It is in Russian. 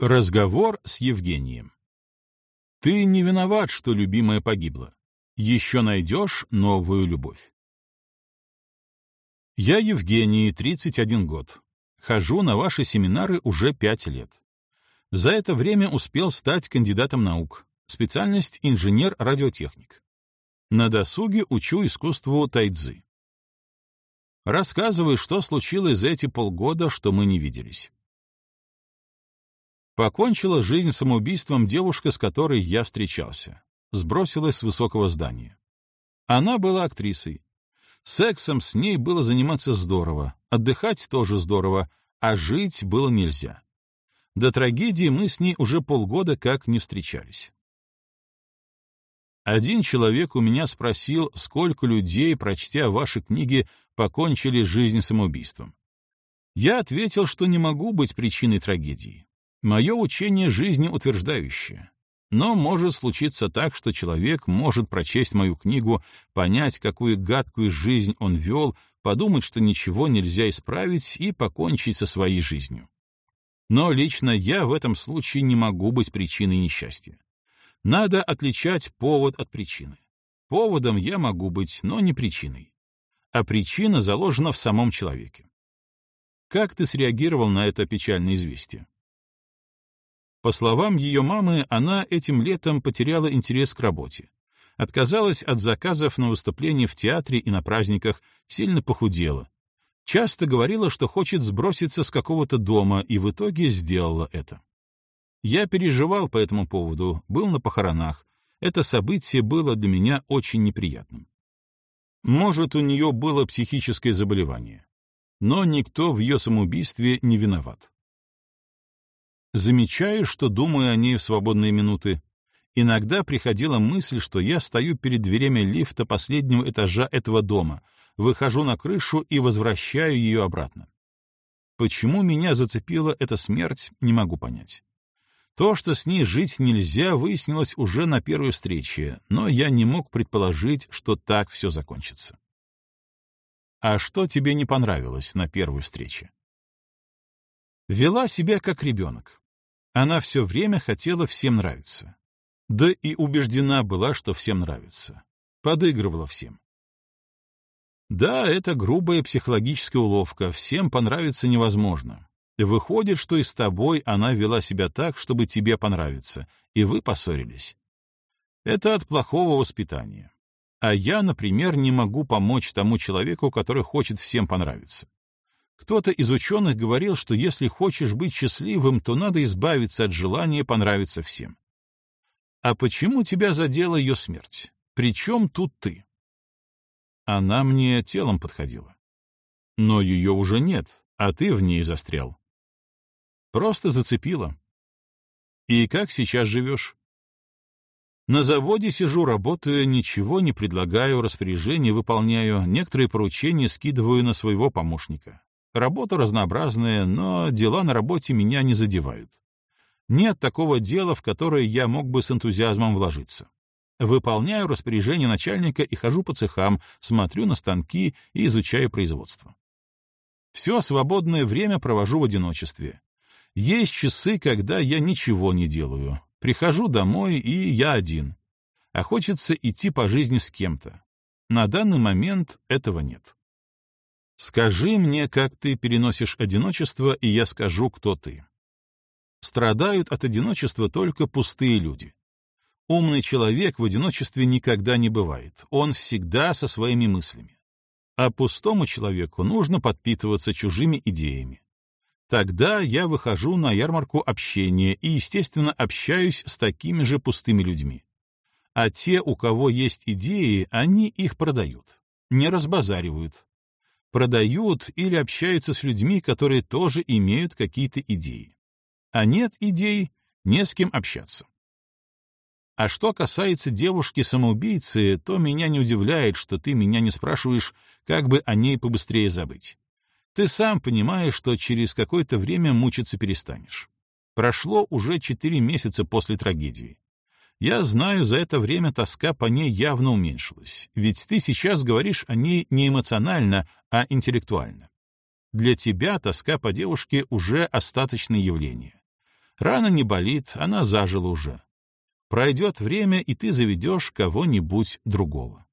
Разговор с Евгением. Ты не виноват, что любимая погибла. Еще найдешь новую любовь. Я Евгений, 31 год. Хожу на ваши семинары уже 5 лет. За это время успел стать кандидатом наук. Специальность инженер-радиотехник. На досуге учу искусству тайцзы. Рассказывай, что случилось за эти полгода, что мы не виделись. Покончила жизнь самоубийством девушка, с которой я встречался. Сбросилась с высокого здания. Она была актрисой. Сексом с ней было заниматься здорово, отдыхать тоже здорово, а жить было нельзя. До трагедии мы с ней уже полгода как не встречались. Один человек у меня спросил, сколько людей, прочтя ваши книги, покончили жизнь самоубийством. Я ответил, что не могу быть причиной трагедии. Мое учение жизни утверждающее. Но может случиться так, что человек может прочесть мою книгу, понять, какую гадкую жизнь он вел, подумать, что ничего нельзя исправить и покончить со своей жизнью. Но лично я в этом случае не могу быть причиной несчастья. Надо отличать повод от причины. Поводом я могу быть, но не причиной. А причина заложена в самом человеке. Как ты среагировал на это печальное известие? По словам ее мамы, она этим летом потеряла интерес к работе. Отказалась от заказов на выступления в театре и на праздниках, сильно похудела. Часто говорила, что хочет сброситься с какого-то дома, и в итоге сделала это. Я переживал по этому поводу, был на похоронах. Это событие было для меня очень неприятным. Может, у нее было психическое заболевание. Но никто в ее самоубийстве не виноват. Замечаю, что думаю о ней в свободные минуты. Иногда приходила мысль, что я стою перед дверями лифта последнего этажа этого дома, выхожу на крышу и возвращаю ее обратно. Почему меня зацепила эта смерть, не могу понять. То, что с ней жить нельзя, выяснилось уже на первой встрече, но я не мог предположить, что так все закончится. А что тебе не понравилось на первой встрече? Вела себя как ребенок. Она все время хотела всем нравиться. Да и убеждена была, что всем нравится. Подыгрывала всем. Да, это грубая психологическая уловка, всем понравиться невозможно. Выходит, что и с тобой она вела себя так, чтобы тебе понравиться, и вы поссорились. Это от плохого воспитания. А я, например, не могу помочь тому человеку, который хочет всем понравиться. Кто-то из ученых говорил, что если хочешь быть счастливым, то надо избавиться от желания понравиться всем. А почему тебя задела ее смерть? Причем тут ты? Она мне телом подходила. Но ее уже нет, а ты в ней застрял. Просто зацепила. И как сейчас живешь? На заводе сижу, работаю, ничего не предлагаю, распоряжения выполняю, некоторые поручения скидываю на своего помощника. Работа разнообразная, но дела на работе меня не задевают. Нет такого дела, в которое я мог бы с энтузиазмом вложиться. Выполняю распоряжение начальника и хожу по цехам, смотрю на станки и изучаю производство. Все свободное время провожу в одиночестве. Есть часы, когда я ничего не делаю. Прихожу домой, и я один. А хочется идти по жизни с кем-то. На данный момент этого нет. Скажи мне, как ты переносишь одиночество, и я скажу, кто ты. Страдают от одиночества только пустые люди. Умный человек в одиночестве никогда не бывает, он всегда со своими мыслями. А пустому человеку нужно подпитываться чужими идеями. Тогда я выхожу на ярмарку общения и, естественно, общаюсь с такими же пустыми людьми. А те, у кого есть идеи, они их продают, не разбазаривают, продают или общаются с людьми, которые тоже имеют какие-то идеи. А нет идей, не с кем общаться. А что касается девушки-самоубийцы, то меня не удивляет, что ты меня не спрашиваешь, как бы о ней побыстрее забыть. Ты сам понимаешь, что через какое-то время мучиться перестанешь. Прошло уже четыре месяца после трагедии. Я знаю, за это время тоска по ней явно уменьшилась, ведь ты сейчас говоришь о ней не эмоционально, а интеллектуально. Для тебя тоска по девушке уже остаточное явление. Рана не болит, она зажила уже. Пройдет время, и ты заведешь кого-нибудь другого.